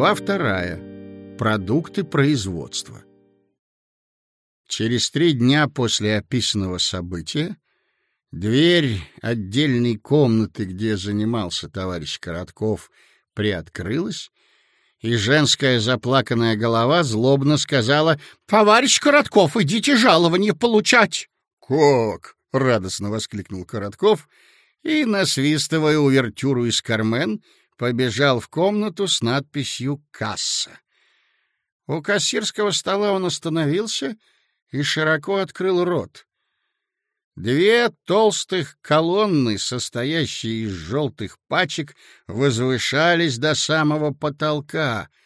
Глава вторая. Продукты производства. Через три дня после описанного события дверь отдельной комнаты, где занимался товарищ Коротков, приоткрылась, и женская заплаканная голова злобно сказала «Товарищ Коротков, идите жалование получать!» «Как?» — радостно воскликнул Коротков и, насвистывая увертюру из «Кармен», побежал в комнату с надписью «Касса». У кассирского стола он остановился и широко открыл рот. Две толстых колонны, состоящие из желтых пачек, возвышались до самого потолка —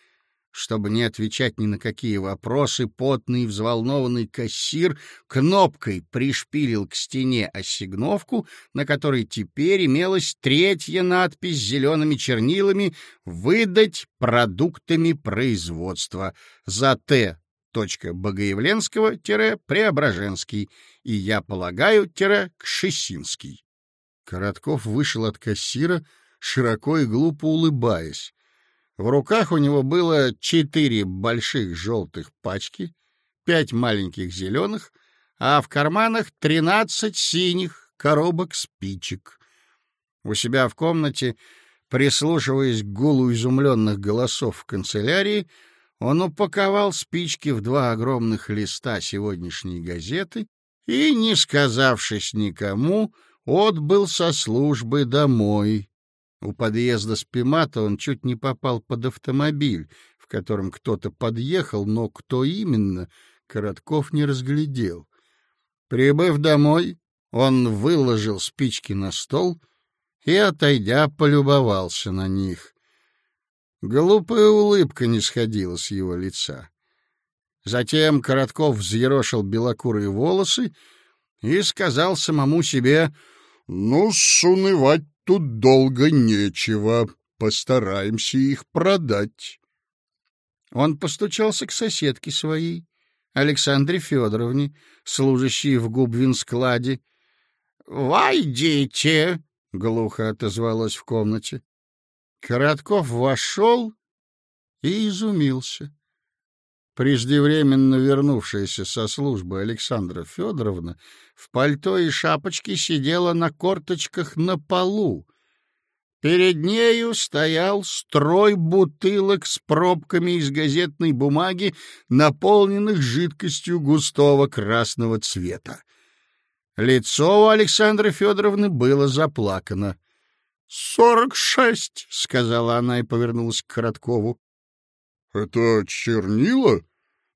чтобы не отвечать ни на какие вопросы, потный взволнованный кассир кнопкой пришпилил к стене ассигновку, на которой теперь имелась третья надпись зелеными чернилами «Выдать продуктами производства» за Т. Богоявленского-Преображенский и, я полагаю, Кшесинский. Коротков вышел от кассира, широко и глупо улыбаясь. В руках у него было четыре больших желтых пачки, пять маленьких зеленых, а в карманах тринадцать синих коробок спичек. У себя в комнате, прислушиваясь к гулу изумленных голосов в канцелярии, он упаковал спички в два огромных листа сегодняшней газеты и, не сказавшись никому, отбыл со службы домой, у подъезда Спимата он чуть не попал под автомобиль, в котором кто-то подъехал, но кто именно, Коротков не разглядел. Прибыв домой, он выложил спички на стол и, отойдя, полюбовался на них. Глупая улыбка не сходила с его лица. Затем Коротков взъерошил белокурые волосы и сказал самому себе, «Ну, сунывать тут долго нечего. Постараемся их продать. Он постучался к соседке своей, Александре Федоровне, служащей в губвинскладе. — Войдите! — глухо отозвалось в комнате. Коротков вошел и изумился. Преждевременно вернувшаяся со службы Александра Федоровна в пальто и шапочке сидела на корточках на полу. Перед нею стоял строй бутылок с пробками из газетной бумаги, наполненных жидкостью густого красного цвета. Лицо у Александры Федоровны было заплакано. — Сорок шесть, — сказала она и повернулась к Короткову. — Это чернила?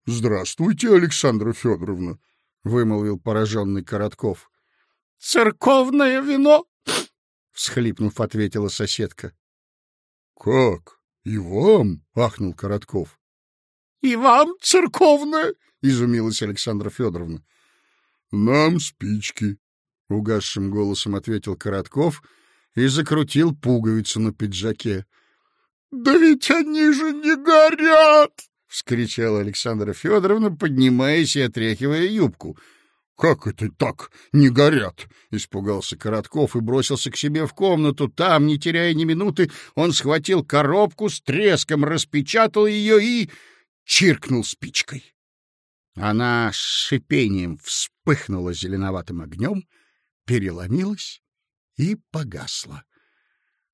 Здравствуйте, Александра Федоровна, — вымолвил пораженный Коротков. — Церковное вино, — всхлипнув, ответила соседка. — Как? И вам? — ахнул Коротков. — И вам церковное? — изумилась Александра Федоровна. — Нам спички, — угасшим голосом ответил Коротков и закрутил пуговицу на пиджаке. — Да ведь они же не горят! — вскричала Александра Федоровна, поднимаясь и отряхивая юбку. — Как это так? Не горят? — испугался Коротков и бросился к себе в комнату. Там, не теряя ни минуты, он схватил коробку, с треском распечатал ее и чиркнул спичкой. Она с шипением вспыхнула зеленоватым огнем, переломилась и погасла.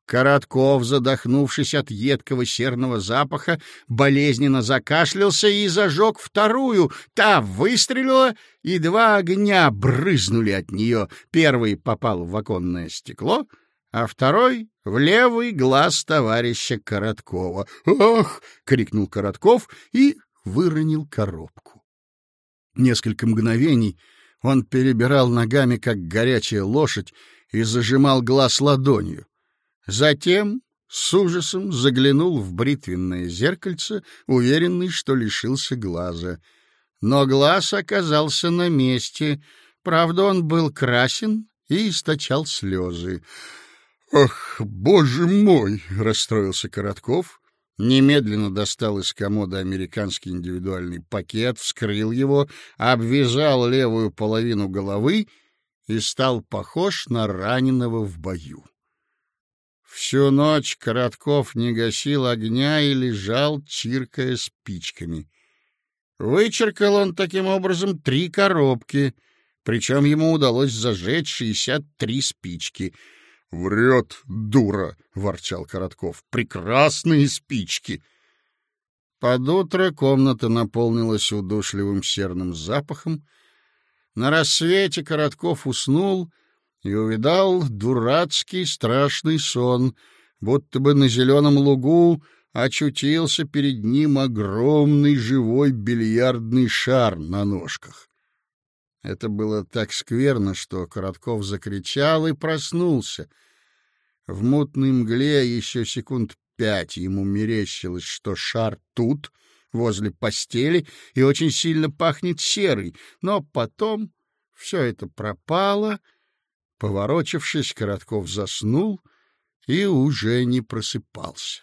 Коротков, задохнувшись от едкого серного запаха, болезненно закашлялся и зажег вторую. Та выстрелила, и два огня брызнули от нее. Первый попал в оконное стекло, а второй — в левый глаз товарища Короткова. «Ах!» — крикнул Коротков и выронил коробку. Несколько мгновений он перебирал ногами, как горячая лошадь, и зажимал глаз ладонью. Затем с ужасом заглянул в бритвенное зеркальце, уверенный, что лишился глаза. Но глаз оказался на месте. Правда, он был красен и источал слезы. «Ах, боже мой!» — расстроился Коротков. Немедленно достал из комода американский индивидуальный пакет, вскрыл его, обвязал левую половину головы и стал похож на раненого в бою. Всю ночь Коротков не гасил огня и лежал, чиркая спичками. Вычеркал он таким образом три коробки, причем ему удалось зажечь шестьдесят три спички. — Врет, дура! — ворчал Коротков. — Прекрасные спички! Под утро комната наполнилась удушливым серным запахом. На рассвете Коротков уснул — и увидал дурацкий страшный сон, будто бы на зеленом лугу очутился перед ним огромный живой бильярдный шар на ножках. Это было так скверно, что Коротков закричал и проснулся. В мутной мгле еще секунд пять ему мерещилось, что шар тут, возле постели, и очень сильно пахнет серой, но потом все это пропало — Поворочившись, Коротков заснул и уже не просыпался.